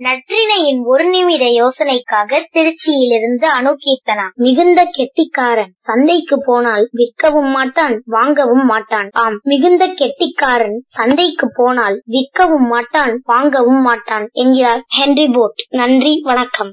நற்றினையின் ஒரு நிமிட யோசனைக்காக திருச்சியிலிருந்து அணுகீர்த்தனா மிகுந்த கெட்டிக்காரன் சந்தைக்கு போனால் விற்கவும் மாட்டான் வாங்கவும் மாட்டான். ஆம் மிகுந்த கெட்டிக்காரன் சந்தைக்கு போனால் விற்கவும் மாட்டான் வாங்கவும் மாட்டான் என்கிறார் ஹென்ரி போட். நன்றி வணக்கம்.